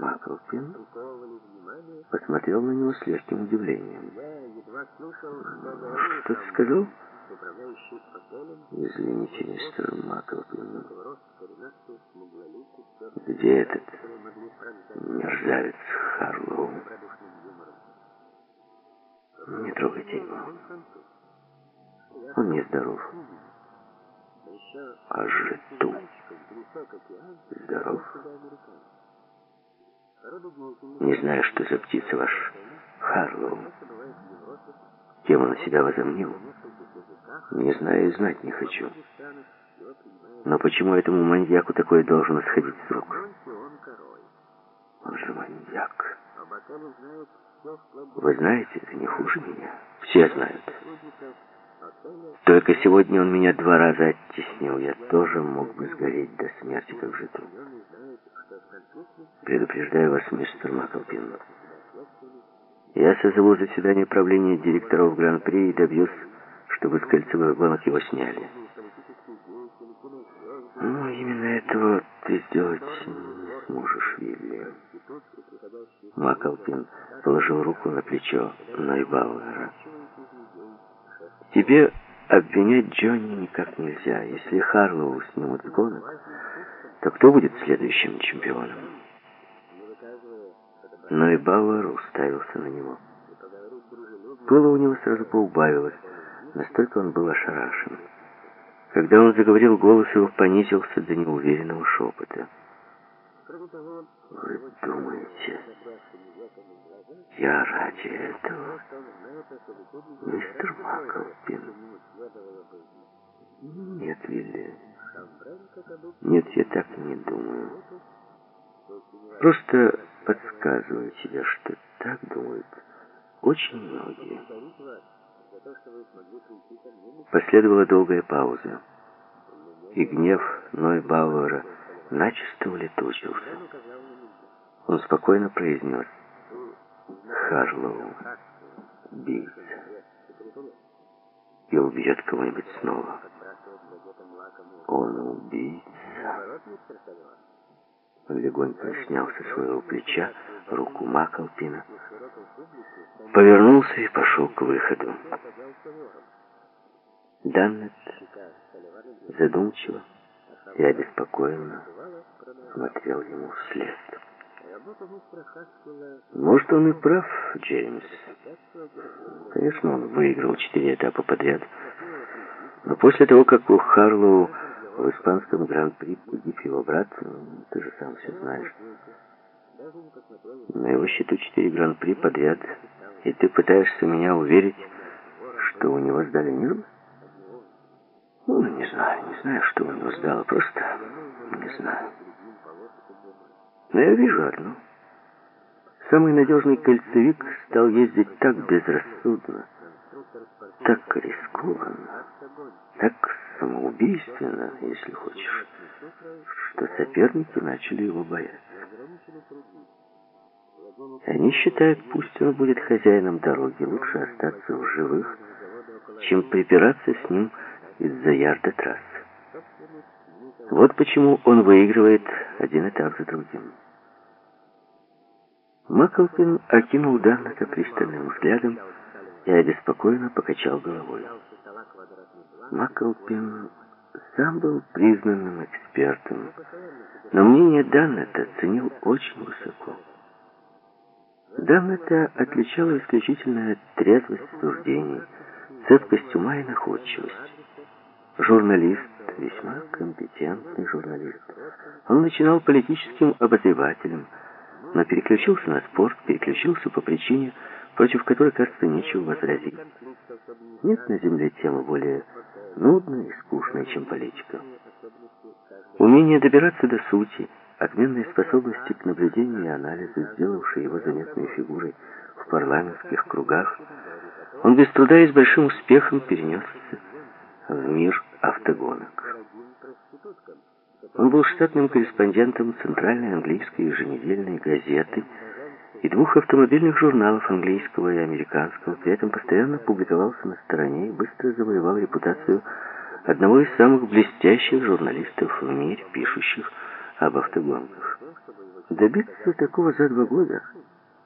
Маклпин посмотрел на него с легким удивлением. «Что ты сказал?» «Извините, мистер Маклпин, где этот мерзавец Харлоу?» «Не трогайте его. Он нездоров. А Житу здоров?» Не знаю, что за птица ваш Харлоу. Кем он себя возомнил? Не знаю и знать не хочу. Но почему этому маньяку такое должно сходить с рук? Он же маньяк. Вы знаете, это не хуже меня. Все знают. Только сегодня он меня два раза оттеснил. Я тоже мог бы сгореть до смерти, как житу. Предупреждаю вас, мистер Маклпин. Я созову заседание правления директоров Гран-при и добьюсь, чтобы с кольцевых гонок его сняли. Ну, именно этого ты сделать не сможешь, Вилли. Маклпин положил руку на плечо Нойбауэра. Тебе обвинять Джонни никак нельзя. Если Харлоу снимут с гонок, то кто будет следующим чемпионом? Но и Бауэр уставился на него. Пыло у него сразу поубавилось, настолько он был ошарашен. Когда он заговорил, голос его понизился до неуверенного шепота. «Вы думаете, я ради этого, мистер Маклпин?» «Нет, Вилли, нет, я так не думаю. Просто подсказываю тебе, что так думают очень многие. Последовала долгая пауза, и гнев Ной Бауэра начисто улетучился. Он спокойно произнес «Харлоу бийца» и убьет кого-нибудь снова. Он убийца. Он легонько снял со своего плеча руку Маклпина, повернулся и пошел к выходу. Даннет задумчиво и обеспокоенно смотрел ему вслед. Может, он и прав, Джеймс. Конечно, он выиграл четыре этапа подряд. Но после того, как у Харлоу в испанском гран-при погиб его брат, ты же сам все знаешь. На его счету четыре гран-при подряд, и ты пытаешься меня уверить, что у него сдали нервы? Ну, не знаю, не знаю, что у него сдало, просто не знаю. Но я вижу одно. Самый надежный кольцевик стал ездить так безрассудно, так рискованно, так самоубийственно, если хочешь, что соперники начали его бояться. Они считают, пусть он будет хозяином дороги, лучше остаться в живых, чем припираться с ним из-за ярда трассы. Вот почему он выигрывает один этап за другим. Маклпин окинул Даннета пристальным взглядом и обеспокоенно покачал головой. Маклпин сам был признанным экспертом, но мнение Даннета ценил очень высоко. Даннета отличала исключительная трезвость суждений, цепкость ума и находчивость. Журналист, весьма компетентный журналист. Он начинал политическим обозревателем, но переключился на спорт, переключился по причине, против которой, кажется, нечего возразить. Нет на Земле темы более нудной и скучной, чем политика. Умение добираться до сути, отменные способности к наблюдению и анализу, сделавшие его заметной фигурой в парламентских кругах, он без труда и с большим успехом перенесся в мир автогонок. Он был штатным корреспондентом Центральной английской еженедельной газеты и двух автомобильных журналов английского и американского, при этом постоянно публиковался на стороне и быстро завоевал репутацию одного из самых блестящих журналистов в мире, пишущих об автогонках. Добиться такого за два года